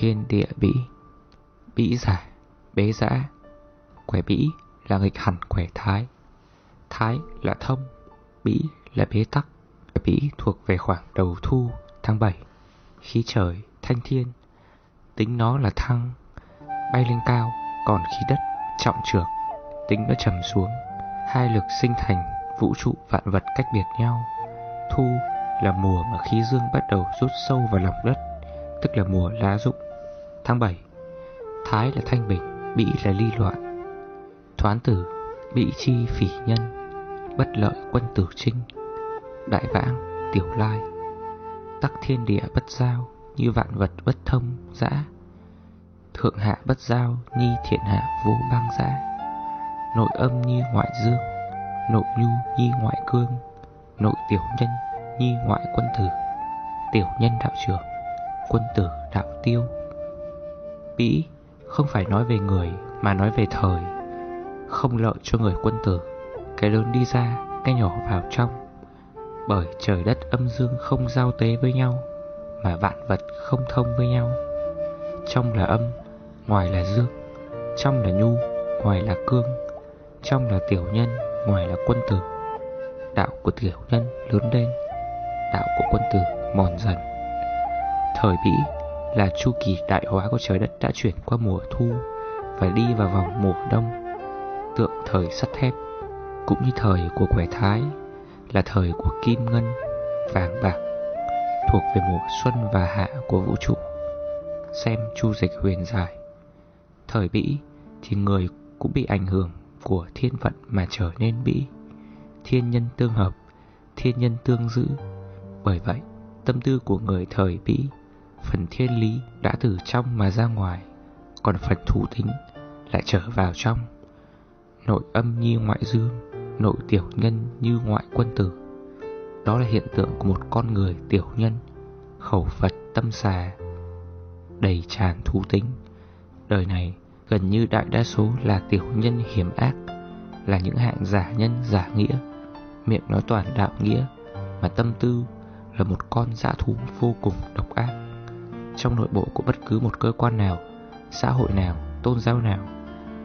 thiên địa bĩ bĩ giả, bế giã. Quẻ bĩ là nghịch hẳn quẻ thái Thái là thông bĩ là bế tắc. Quẻ thuộc về khoảng đầu thu tháng 7 Khí trời thanh thiên. Tính nó là thăng Bay lên cao Còn khí đất trọng trược Tính nó trầm xuống Hai lực sinh thành vũ trụ vạn vật cách biệt nhau. Thu là mùa mà khí dương bắt đầu rút sâu vào lòng đất Tức là mùa lá rụng. Tháng 7 Thái là thanh bình, bị là ly loạn. Thoán tử, bị chi phỉ nhân Bất lợi quân tử trinh. Đại vãng, tiểu lai. Tắc thiên địa bất giao Như vạn vật bất thông, dã. Thượng hạ bất giao Nhi thiện hạ vô băng dã. Nội âm như ngoại dương Nội nhu nhi ngoại cương Nội tiểu nhân nhi ngoại quân tử. Tiểu nhân đạo trưởng Quân tử đạo tiêu. Bỉ không phải nói về người Mà nói về thời. Không lợi cho người quân tử. Cái lớn đi ra, cái nhỏ vào trong. Bởi trời đất âm dương không giao tế với nhau Mà vạn vật không thông với nhau. Trong là âm, ngoài là dương. Trong là nhu, ngoài là cương. Trong là tiểu nhân, ngoài là quân tử. Đạo của tiểu nhân lớn lên Đạo của quân tử mòn dần. Thời Bỉ là chu kỳ đại hóa của trời đất đã chuyển qua mùa thu và đi vào vòng mùa đông, tượng thời sắt thép, cũng như thời của quẻ thái là thời của kim ngân, vàng bạc, thuộc về mùa xuân và hạ của vũ trụ. Xem chu dịch huyền giải. Thời bĩ thì người cũng bị ảnh hưởng của thiên vận mà trở nên bĩ Thiên nhân tương hợp, thiên nhân tương giữ. Bởi vậy, tâm tư của người thời bĩ Phần thiên lý đã từ trong mà ra ngoài, Còn phần thủ tính lại trở vào trong. Nội âm như ngoại dương, Nội tiểu nhân như ngoại quân tử. Đó là hiện tượng của một con người tiểu nhân, Khẩu Phật tâm xà, Đầy tràn thú tính Đời này gần như đại đa số là tiểu nhân hiểm ác, Là những hạng giả nhân giả nghĩa. Miệng nói toàn đạo nghĩa, Mà tâm tư là một con dã thú vô cùng độc ác trong nội bộ của bất cứ một cơ quan nào, xã hội nào, tôn giáo nào,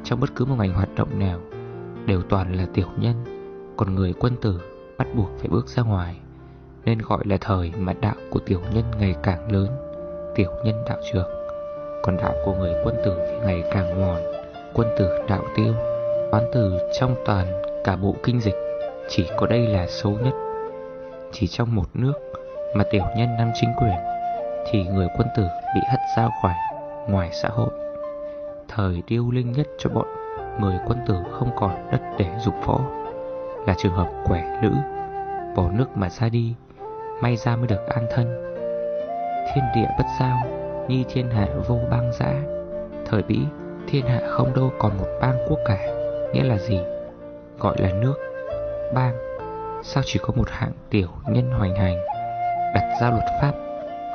trong bất cứ một ngành hoạt động nào, đều toàn là tiểu nhân, còn người quân tử bắt buộc phải bước ra ngoài, nên gọi là thời mà đạo của tiểu nhân ngày càng lớn, tiểu nhân đạo trường, còn đạo của người quân tử thì ngày càng mòn, quân tử đạo tiêu. toán từ trong toàn cả bộ kinh dịch chỉ có đây là xấu nhất. Chỉ trong một nước mà tiểu nhân nắm chính quyền thì người quân tử bị hất ra khỏi ngoài xã hội. Thời điêu linh nhất cho bọn người quân tử không còn đất để dục võ là trường hợp quẻ lữ, bỏ nước mà ra đi, may ra mới được an thân. Thiên địa bất giao, nhi thiên hạ vô bang giã. Thời bĩ thiên hạ không đâu còn một bang quốc cả, nghĩa là gì? Gọi là nước, bang. Sao chỉ có một hạng tiểu nhân hoành hành, đặt ra luật pháp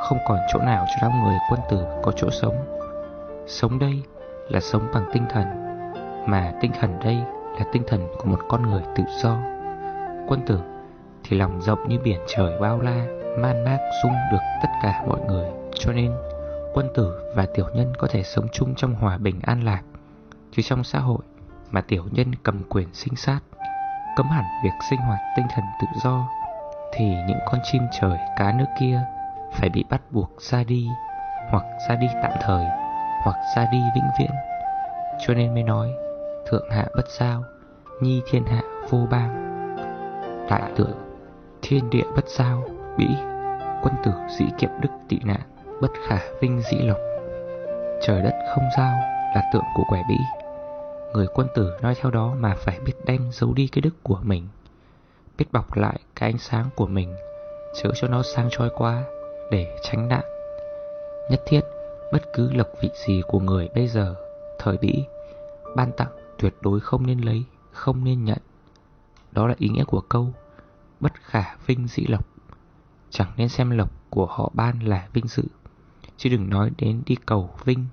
không còn chỗ nào cho đám người quân tử có chỗ sống. Sống đây là sống bằng tinh thần, Mà tinh thần đây là tinh thần của một con người tự do. Quân tử thì lòng rộng như biển trời bao la, Man mác dung được tất cả mọi người. Cho nên, quân tử và tiểu nhân có thể sống chung trong hòa bình an lạc. Chứ trong xã hội mà tiểu nhân cầm quyền sinh sát, Cấm hẳn việc sinh hoạt tinh thần tự do, Thì những con chim trời, cá nước kia phải bị bắt buộc ra đi, hoặc ra đi tạm thời, hoặc ra đi vĩnh viễn. Cho nên mới nói, thượng hạ bất giao, nhi thiên hạ vô bang. Đại tượng thiên địa bất giao bĩ quân tử dĩ kiệm đức tị nạn, bất khả vinh dĩ lộc. Trời đất không giao là tượng của quẻ bĩ. Người quân tử nói theo đó mà phải biết đem giấu đi cái đức của mình. Biết bọc lại cái ánh sáng của mình, chớ cho nó sang trôi qua để tránh nạn. Nhất thiết, bất cứ lộc vị gì của người bây giờ, thời bỉ, ban tặng tuyệt đối không nên lấy, không nên nhận. Đó là ý nghĩa của câu bất khả vinh dĩ lộc. Chẳng nên xem lộc của họ ban là vinh dự, chứ đừng nói đến đi cầu vinh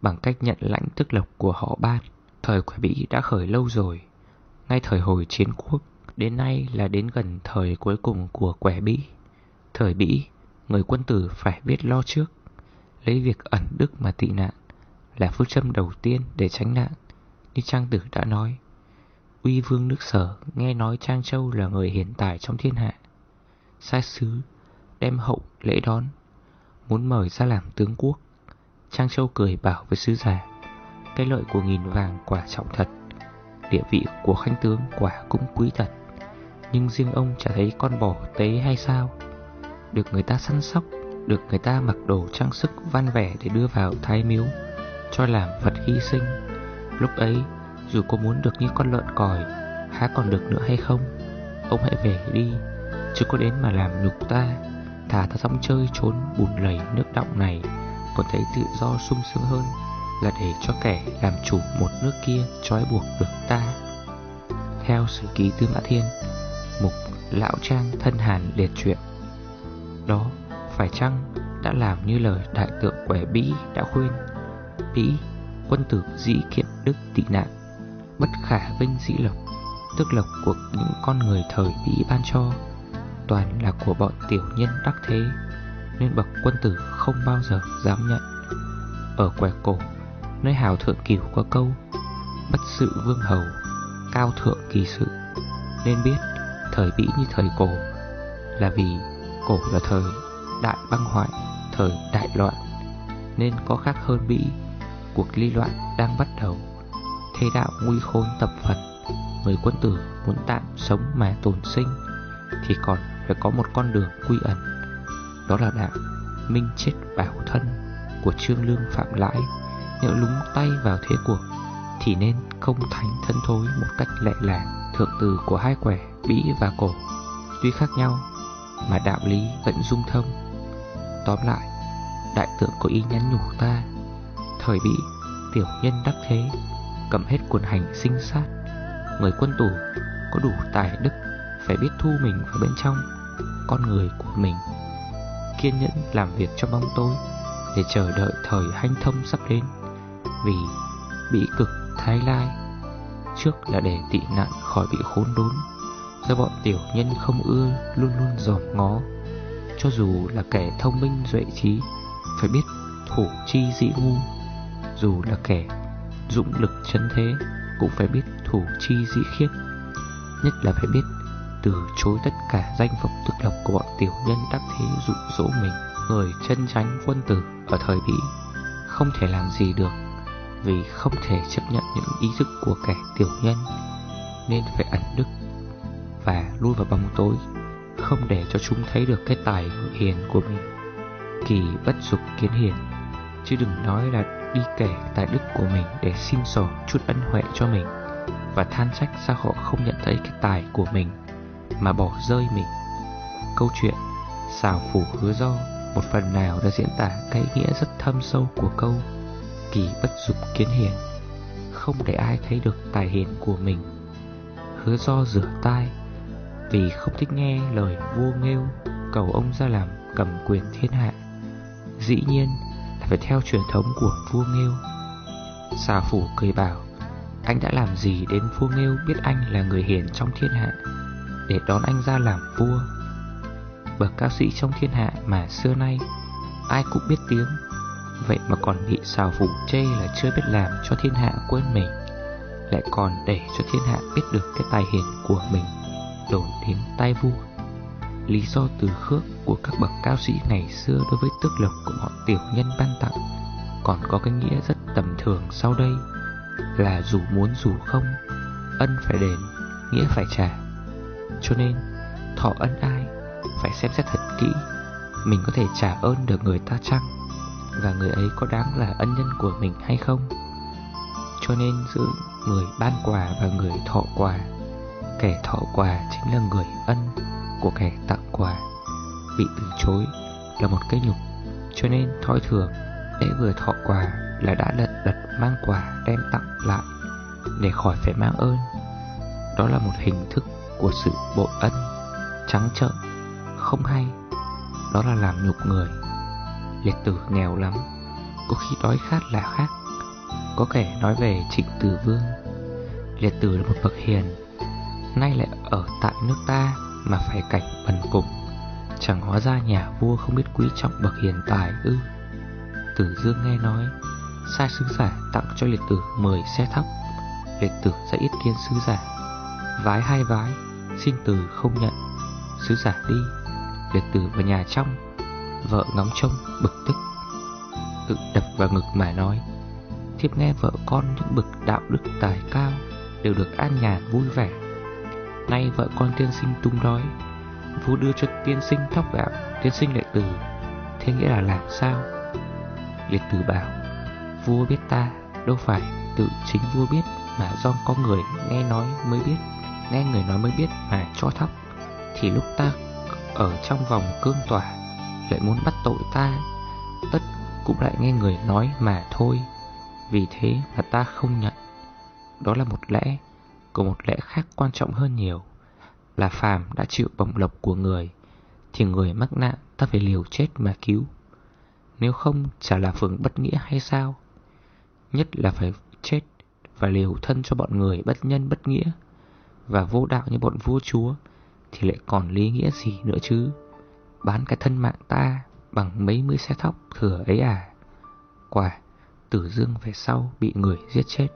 bằng cách nhận lãnh tức lộc của họ ban. Thời quẻ bỉ đã khởi lâu rồi, ngay thời hồi chiến quốc, đến nay là đến gần thời cuối cùng của quẻ bỉ. Thời bỉ người quân tử phải biết lo trước. Lấy việc ẩn đức mà tị nạn Là phương châm đầu tiên để tránh nạn. Như Trang Tử đã nói, Uy vương nước sở nghe nói Trang Châu là người hiện tại trong thiên hạ. Sai sứ đem hậu lễ đón, Muốn mời ra làm tướng quốc. Trang Châu cười bảo với sứ giả, Cái lợi của nghìn vàng quả trọng thật, Địa vị của khanh tướng quả cũng quý thật. Nhưng riêng ông chả thấy con bò tế hay sao được người ta săn sóc, Được người ta mặc đồ trang sức văn vẻ để đưa vào thái miếu, Cho làm vật hy sinh. Lúc ấy, dù có muốn được như con lợn còi, Há còn được nữa hay không? Ông hãy về đi, Chứ có đến mà làm nhục ta, Thả ta xong chơi trốn bùn lầy nước động này Còn thấy tự do sung sướng hơn Là để cho kẻ làm chủ một nước kia trói buộc được ta? Theo sử ký Tư Mã Thiên, Mục Lão Trang thân hàn liệt chuyện đó, phải chăng đã làm như lời đại tượng quẻ Bĩ đã khuyên? Bĩ, quân tử dĩ kiện đức tị nạn, Bất khả vinh dĩ lộc, Tức lộc của những con người thời Bĩ ban cho, Toàn là của bọn tiểu nhân đắc thế, Nên bậc quân tử không bao giờ dám nhận. Ở quẻ cổ, Nơi hào thượng cửu có câu, Bất sự vương hầu, Cao thượng kỳ sự. Nên biết, thời Bĩ như thời cổ, Là vì cổ là thời đại băng hoại, Thời đại loạn, Nên có khác hơn Bĩ Cuộc ly loạn đang bắt đầu. Thế đạo nguy khốn tập phần Người quân tử muốn tạm sống mà tồn sinh, Thì còn phải có một con đường quy ẩn. Đó là đạo Minh chết bảo thân Của Trương Lương Phạm Lãi. Nếu lúng tay vào thế cuộc, Thì nên không thánh thân thối Một cách lẹ làng, Thượng từ của hai quẻ Bĩ và cổ. Tuy khác nhau mà đạo lý vẫn dung thông. Tóm lại, Đại tượng có ý nhắn nhủ ta, Thời Bĩ Tiểu nhân đắc thế, Cầm hết quần hành sinh sát, Người quân tù có đủ tài đức Phải biết thu mình vào bên trong, Con người của mình. Kiên nhẫn làm việc cho bóng tối Để chờ đợi thời hanh thông sắp đến, Vì bị cực thái lai, Trước là để tị nạn khỏi bị khốn đốn. Do bọn tiểu nhân không ưa Luôn luôn dòm ngó. Cho dù là kẻ thông minh duệ trí, Phải biết thủ chi dị ngu. Dù là kẻ dũng lực chân thế, Cũng phải biết thủ chi dĩ khiết. Nhất là phải biết từ chối tất cả danh vọng tức lộc của bọn tiểu nhân đắc thế dụ dỗ mình, Người chân tránh quân tử ở thời Bỉ Không thể làm gì được Vì không thể chấp nhận những ý thức của kẻ tiểu nhân, Nên phải ẩn đức và lui vào bóng tối Không để cho chúng thấy được cái tài hiền của mình Kỳ bất dục kiến hiền Chứ đừng nói là đi kể tài đức của mình để xin sổ chút ân huệ cho mình và than trách sao họ không nhận thấy cái tài của mình mà bỏ rơi mình. Câu chuyện xào phủ hứa do một phần nào đã diễn tả cái nghĩa rất thâm sâu của câu kỳ bất dục kiến hiền, không để ai thấy được tài hiền của mình. Hứa do rửa tai vì không thích nghe lời vua nghêu cầu ông ra làm cầm quyền thiên hạ. Dĩ nhiên là phải theo truyền thống của vua Nghêu. Xà phủ cười bảo, anh đã làm gì đến vua Nghêu biết anh là người hiền trong thiên hạ, để đón anh ra làm vua. Bậc cao sĩ trong thiên hạ mà xưa nay, ai cũng biết tiếng, vậy mà còn bị xào phủ chê là chưa biết làm cho thiên hạ quên mình, lại còn để cho thiên hạ biết được cái tài hiền của mình, đồn đến tai vua. Lý do từ khước của các bậc cao sĩ ngày xưa đối với tước lộc của bọn tiểu nhân ban tặng Còn có cái nghĩa rất tầm thường sau đây Là dù muốn dù không Ân phải đền, nghĩa phải trả Cho nên thọ ân ai Phải xem xét thật kỹ Mình có thể trả ơn được người ta chăng Và người ấy có đáng là ân nhân của mình hay không Cho nên giữa người ban quà và người thọ quà Kẻ thọ quà chính là người ân của kẻ tặng quà, Bị từ chối là một cái nhục. Cho nên thói thường để vừa thọ quà là đã lật đật mang quà đem tặng lại Để khỏi phải mang ơn. Đó là một hình thức của sự bội ân, Trắng trợn, Không hay. Đó là làm nhục người, Liệt tử nghèo lắm. Có khi đói khát là khác. Có kẻ nói về trịnh tử vương, Liệt tử là một bậc hiền Nay lại ở tại nước ta mà phải cảnh bần cùng Chẳng hóa ra nhà vua không biết quý trọng bậc hiền tài ư? Tử dương nghe nói, Sai sứ giả tặng cho liệt tử 10 xe thóc. Liệt tử sẽ ít kiến sứ giả. Vái hai vái, Xin từ không nhận. Sứ giả đi, Liệt tử vào nhà trong. Vợ ngóng trông, bực tức. Tự đập vào ngực mà nói, Thiếp nghe vợ con những bực đạo đức tài cao Đều được an nhàn vui vẻ. Nay vợ con tiên sinh tung đói. Vua đưa cho tiên sinh thóc gạo, Tiên sinh lại từ. Thế nghĩa là làm sao? Liệt tử bảo, Vua biết ta, đâu phải tự chính vua biết Mà do có người nghe nói mới biết, Nghe người nói mới biết mà cho thóc. Thì lúc ta ở trong vòng cương tỏa Lại muốn bắt tội ta, Tất cũng lại nghe người nói mà thôi. Vì thế mà ta không nhận. Đó là một lẽ của một lẽ khác quan trọng hơn nhiều. Là phàm đã chịu bổng lộc của người, Thì người mắc nạn ta phải liều chết mà cứu. Nếu không, chả là phường bất nghĩa hay sao? Nhất là phải chết Và liều thân cho bọn người bất nhân bất nghĩa Và vô đạo như bọn vua chúa, Thì lại còn lý nghĩa gì nữa chứ? Bán cái thân mạng ta Bằng mấy mươi xe thóc thừa ấy à? Quả, Tử dương về sau bị người giết chết.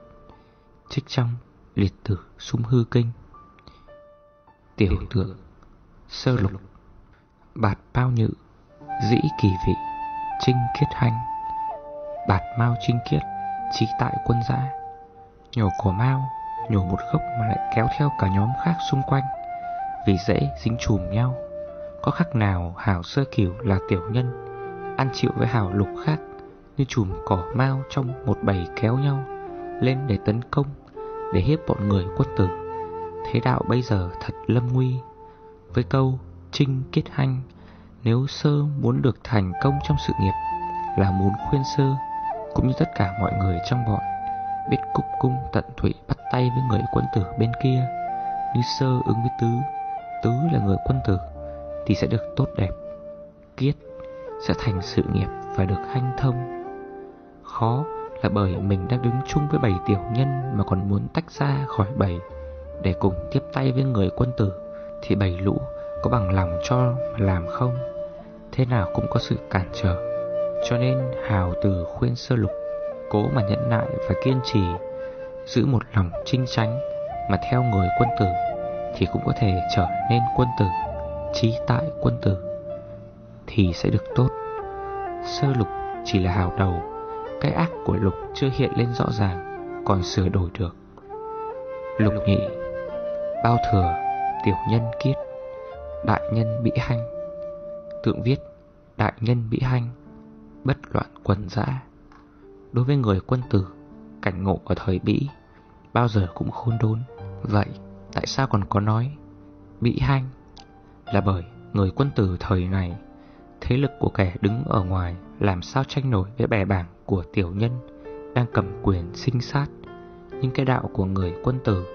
Trích trong liệt tử sung hư kinh. Tiểu tượng Sơ lục. Bạt bao nhự Dĩ kỳ vị Trinh kiết hành Bạt mau trinh kiết Trí tại quân giã Nhổ cỏ mau Nhổ một gốc mà lại kéo theo cả nhóm khác xung quanh. Vì dễ dính chùm nhau Có khác nào hào sơ kiểu là tiểu nhân Ăn chịu với hào lục khác Như chùm cỏ mau trong một bầy kéo nhau Lên để tấn công để hiếp bọn người quân tử. Thế đạo bây giờ thật lâm nguy. Với câu Trinh kết hanh, Nếu sơ muốn được thành công trong sự nghiệp Là muốn khuyên sơ Cũng như tất cả mọi người trong bọn, Biết cúc cung tận thụy bắt tay với người quân tử bên kia. Như sơ ứng với tứ Tứ là người quân tử Thì sẽ được tốt đẹp, Kiết, sẽ thành sự nghiệp và được hanh thông. Khó là bởi mình đang đứng chung với bảy tiểu nhân Mà còn muốn tách ra khỏi bảy. Để cùng tiếp tay với người quân tử, Thì bảy lũ có bằng lòng cho mà làm không? Thế nào cũng có sự cản trở. Cho nên hào từ khuyên sơ lục, Cố mà nhẫn nại và kiên trì, Giữ một lòng trinh tránh Mà theo người quân tử, Thì cũng có thể trở nên quân tử, Trí tại quân tử, Thì sẽ được tốt. Sơ lục chỉ là hào đầu cái ác của lục chưa hiện lên rõ ràng, Còn sửa đổi được. Lục nhị, Bao thừa, Tiểu nhân kiết, Đại nhân bị hanh. Tượng viết, Đại nhân bị hanh, Bất loạn quần dã. Đối với người quân tử, Cảnh ngộ ở thời Bỉ Bao giờ cũng khôn đốn. Vậy, tại sao còn có nói, Bị hanh? Là bởi người quân tử thời này, Thế lực của kẻ đứng ở ngoài làm sao tranh nổi với bè bảng của tiểu nhân Đang cầm quyền sinh sát Nhưng cái đạo của người quân tử,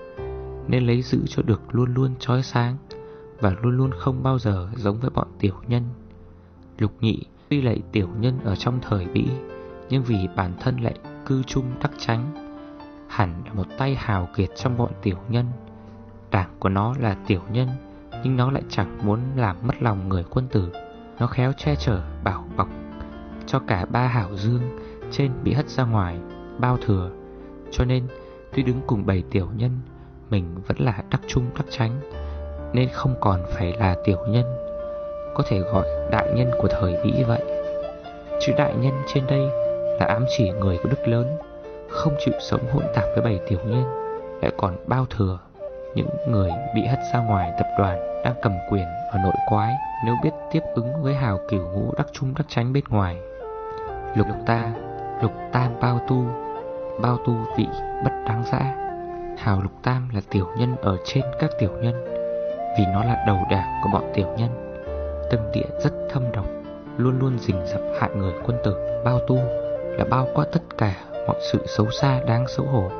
Nên lấy giữ cho được luôn luôn trói sáng Và luôn luôn không bao giờ giống với bọn tiểu nhân. Lục nhị tuy lại tiểu nhân ở trong thời bĩ Nhưng vì bản thân lại cư chung đắc tránh Hẳn là một tay hào kiệt trong bọn tiểu nhân. Đảng của nó là tiểu nhân, Nhưng nó lại chẳng muốn làm mất lòng người quân tử. Nó khéo che chở, bảo bọc cho cả ba hảo dương Trên bị hất ra ngoài, Bao thừa. Cho nên, tuy đứng cùng bảy tiểu nhân, Mình vẫn là đắc trung đắc tránh Nên không còn phải là tiểu nhân, Có thể gọi đại nhân của thời vĩ vậy. Chữ đại nhân trên đây là ám chỉ người có đức lớn, Không chịu sống hỗn tạp với bảy tiểu nhân, Lại còn bao thừa Những người bị hất ra ngoài tập đoàn Đang cầm quyền ở nội quái. Nếu biết tiếp ứng với hào kiểu ngũ đắc trung đắc tránh bên ngoài Lục ta, Lục tam bao tu Bao tu vị bất đáng dã. Hào lục tam là tiểu nhân ở trên các tiểu nhân, Vì nó là đầu đảng của bọn tiểu nhân. Tâm địa rất thâm độc, Luôn luôn rình rập hại người quân tử. Bao tu là bao quát tất cả mọi sự xấu xa đáng xấu hổ.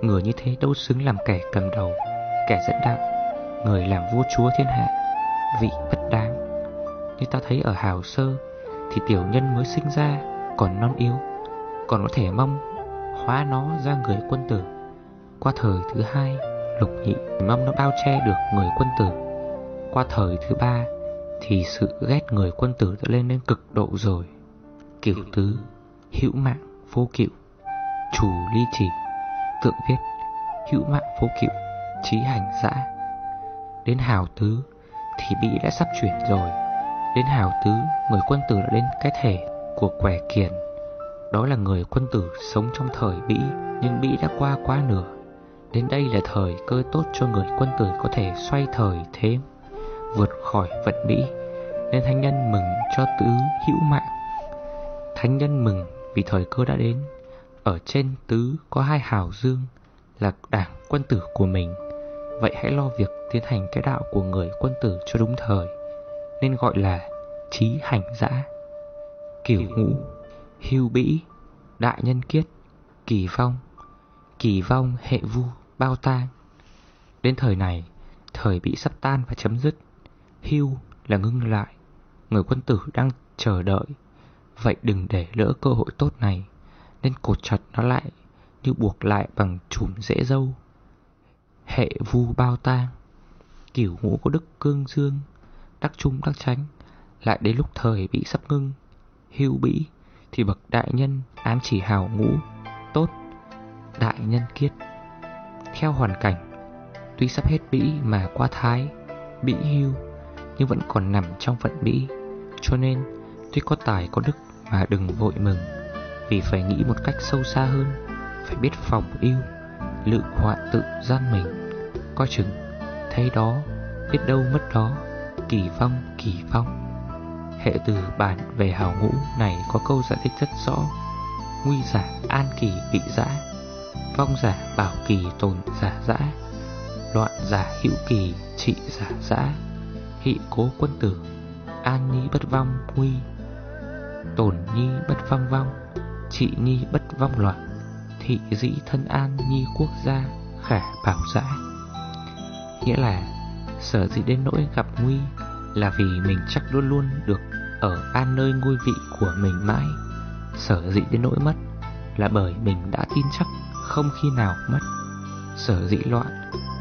Người như thế đâu xứng làm kẻ cầm đầu, Kẻ dẫn đạo, Người làm vua chúa thiên hạ, Vị bất đáng. Như ta thấy ở Hào Sơ, Thì tiểu nhân mới sinh ra còn non yếu, Còn có thể mong hóa nó ra người quân tử. Qua thời thứ hai, Lục nhị mong nó bao che được người quân tử. Qua thời thứ ba, Thì sự ghét người quân tử đã lên đến cực độ rồi. Kiểu tứ, Hữu mạng, vô cựu Chủ ly chỉ Tượng viết, Hữu mạng, vô cựu Trí hành, dã. Đến hào tứ, Thì bị đã sắp chuyển rồi. Đến hào tứ, Người quân tử đã đến cái thể của quẻ kiền. Đó là người quân tử sống trong thời Mỹ, Nhưng Mỹ đã qua quá nửa. Đến đây là thời cơ tốt cho người quân tử có thể xoay thời thế, Vượt khỏi vận Mỹ. Nên thánh nhân mừng cho tứ hữu mạng. Thánh nhân mừng vì thời cơ đã đến. Ở trên tứ có hai hào dương Là đảng quân tử của mình. Vậy hãy lo việc tiến hành cái đạo của người quân tử cho đúng thời, Nên gọi là trí hành giã. Kiểu ngũ, Hưu bĩ, Đại nhân kiết, Kỳ phong Kỳ vong hệ vu, bao tang. Đến thời này, Thời bị sắp tan và chấm dứt, Hưu là ngưng lại, Người quân tử đang chờ đợi. Vậy đừng để lỡ cơ hội tốt này, Nên cột chặt nó lại Như buộc lại bằng chùm rễ dâu. Hệ vu bao tang, Kiểu ngũ có đức cương dương, Đắc trung đắc tránh Lại đến lúc thời bị sắp ngưng Hưu bĩ, Thì bậc đại nhân ám chỉ hào ngũ, Tốt, Đại nhân kiết. Theo hoàn cảnh, Tuy sắp hết bĩ mà qua thái, Bĩ hưu, Nhưng vẫn còn nằm trong vận bĩ. Cho nên, Tuy có tài có đức mà đừng vội mừng, Vì phải nghĩ một cách sâu xa hơn, Phải biết phòng yêu Lự hoạn tự gian mình. Coi chừng Thấy đó, Biết đâu mất đó, Kỳ phong kỳ phong Hệ từ bản về hào ngũ này có câu giải thích rất rõ. Nguy giả an kỳ bị giã, Vong giả bảo kỳ tồn giả dã Loạn giả hữu kỳ trị giả dã Hị cố quân tử, An nhi bất vong nguy, Tổn nhi bất vong vong, Trị nhi bất vong loạn, Thị dĩ thân an nhi quốc gia, Khả bảo giã. Nghĩa là Sở dĩ đến nỗi gặp nguy Là vì mình chắc luôn luôn được ở an nơi ngôi vị của mình mãi. Sở dĩ đến nỗi mất Là bởi mình đã tin chắc Không khi nào mất. Sở dĩ loạn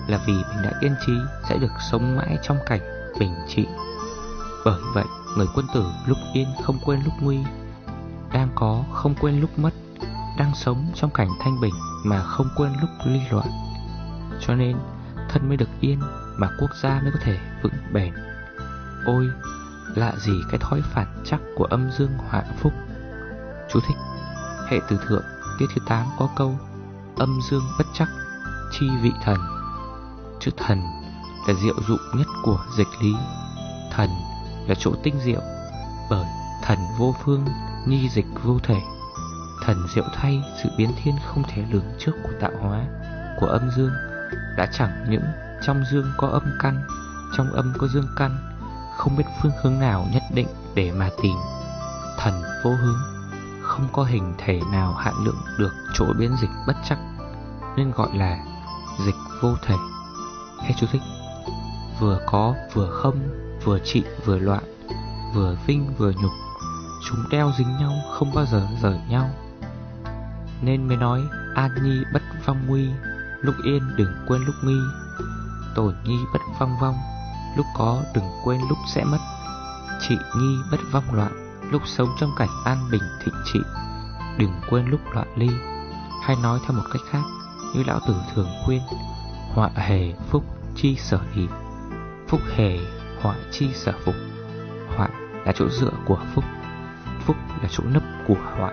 Là vì mình đã yên trí Sẽ được sống mãi trong cảnh bình trị. Bởi vậy, Người quân tử lúc yên không quên lúc nguy, Đang có không quên lúc mất, Đang sống trong cảnh thanh bình Mà không quên lúc ly loạn. Cho nên, thân mới được yên Mà quốc gia mới có thể vững bền. Ôi Lạ gì cái thói phản chắc của âm dương họa phúc. Chú thích, Hệ từ thượng, tiết thứ 8 có câu, Âm dương bất chắc, Chi vị thần. Chữ thần là diệu dụng nhất của dịch lý. Thần là chỗ tinh diệu, Bởi thần vô phương Nhi dịch vô thể. Thần diệu thay sự biến thiên không thể lường trước của tạo hóa, Của âm dương. Đã chẳng những trong dương có âm căn, Trong âm có dương căn không biết phương hướng nào nhất định để mà tìm. Thần vô hướng, Không có hình thể nào hạn lượng được chỗ biến dịch bất chắc, Nên gọi là dịch vô thể. Hết chú thích. Vừa có vừa không Vừa trị vừa loạn, Vừa vinh vừa nhục, Chúng đeo dính nhau không bao giờ rời nhau. Nên mới nói An nhi bất vong nguy, Lúc yên đừng quên lúc nghi, Tổn nhi bất vong vong. Lúc có đừng quên lúc sẽ mất. Trị nhi bất vong loạn, Lúc sống trong cảnh an bình thịnh trị. Đừng quên lúc loạn ly, Hay nói theo một cách khác, Như lão tử thường khuyên, Họa hề phúc chi sở hỷ. Phúc hề, họa chi sở phục Họa là chỗ dựa của phúc Phúc là chỗ nấp của họa.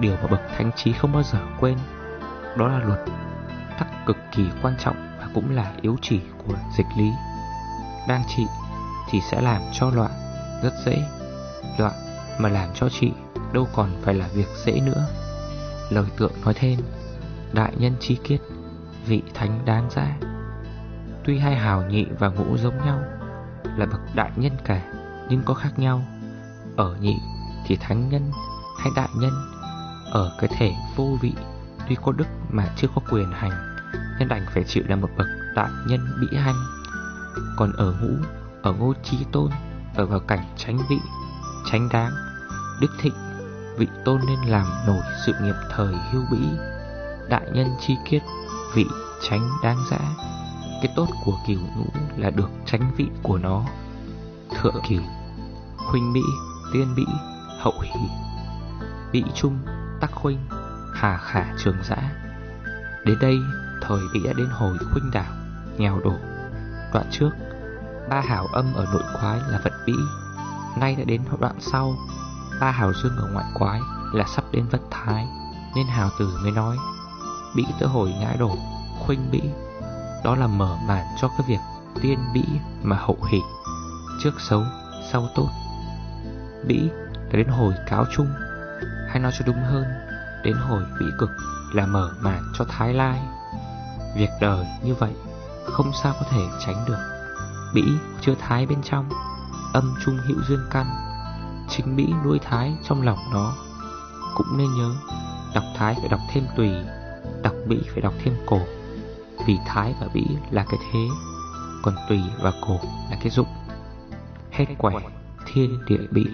Điều mà bậc thánh trí không bao giờ quên, Đó là luật, Tắc cực kỳ quan trọng Và cũng là yếu chỉ của dịch lý. Đang trị Thì sẽ làm cho loạn Rất dễ. Loạn mà làm cho trị Đâu còn phải là việc dễ nữa. Lời tượng nói thêm, Đại nhân chi kiết, Vị thánh đáng giá. Tuy hai hào nhị và ngũ giống nhau, Là bậc đại nhân cả, Nhưng có khác nhau. Ở nhị thì thánh nhân hay đại nhân, Ở cái thể vô vị, Tuy có đức mà chưa có quyền hành, Nên đành phải chịu là một bậc đại nhân bị hành còn ở ngũ Ở ngô trí tôn Ở vào cảnh tránh vị Tránh đáng Đức thịnh Vị tôn nên làm nổi sự nghiệp thời hưu bĩ Đại nhân chi kiết Vị tránh đáng dã cái tốt của cửu ngũ là được tránh vị của nó. Thượng cửu Huynh Mỹ, Tiên Mỹ, Hậu Hỷ Bị Trung, tắc huynh Hà khả trường giã. Đến đây thời bị đã đến hồi khuynh đảo nghèo đổ. Đoạn trước. Ba hảo âm ở nội quái là vận bĩ Nay đã đến đoạn sau. Ba hảo dương ở ngoại quái là sắp đến vận thái, Nên hào tử mới nói, Bĩ tới hồi ngã đổ, Khuynh bĩ. Đó là mở màn cho cái việc tiên bĩ mà hậu hỷ, Trước xấu, sau tốt. Bĩ là đến hồi cáo chung, Hay nói cho đúng hơn, Đến hồi bĩ cực là mở màn cho thái lai. Việc đời như vậy không sao có thể tránh được. Bĩ chưa thái bên trong, Âm trung hữu dương căn. Chính Bĩ nuôi thái trong lòng nó. Cũng nên nhớ, Đọc thái phải đọc thêm tùy, Đọc Bĩ phải đọc thêm cổ. Vì thái và Bĩ là cái thế, Còn tùy và cổ là cái dụng. Hết quẻ, thiên địa Bĩ